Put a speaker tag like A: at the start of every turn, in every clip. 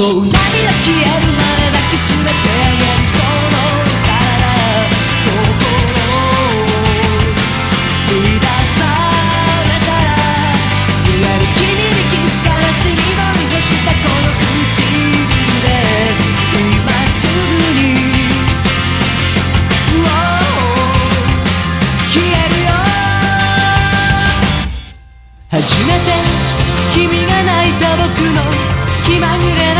A: そう。涙消えるまで抱きしめてあげるその体心振り出されたら言える君に気づかなしみのりをしたこの唇で今すぐに消えるよ初めて君が泣いた僕の気まぐれな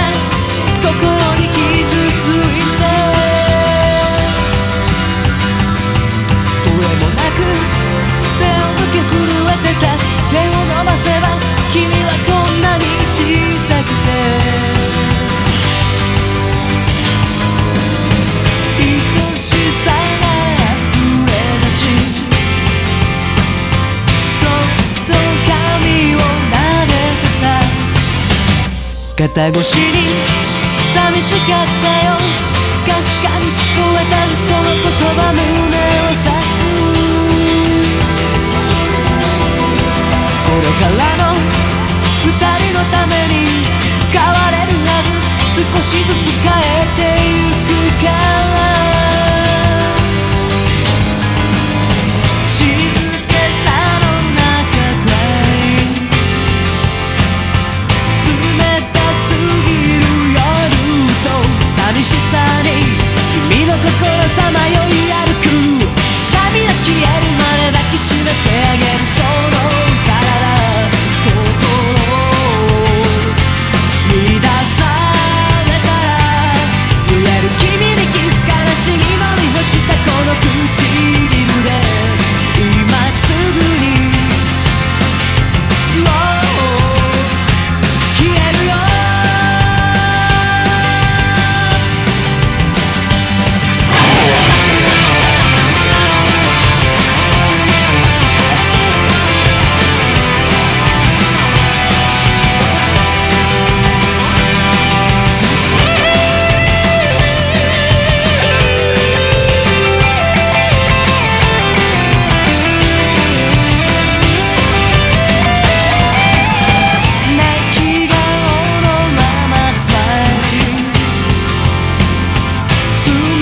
A: 肩越しに寂しかったよ。かすかに聞こえた。その言葉胸を刺す。これからの二人のために変われるはず。少しずつ to